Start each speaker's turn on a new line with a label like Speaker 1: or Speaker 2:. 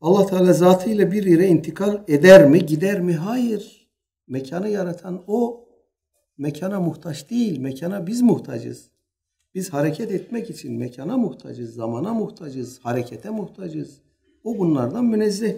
Speaker 1: Allah Teala zatıyla bir yere intikal eder mi, gider mi? Hayır. Mekanı yaratan o. Mekana muhtaç değil. Mekana biz muhtacız. Biz hareket etmek için mekana muhtacız, zamana muhtacız, harekete muhtacız. O bunlardan münezzeh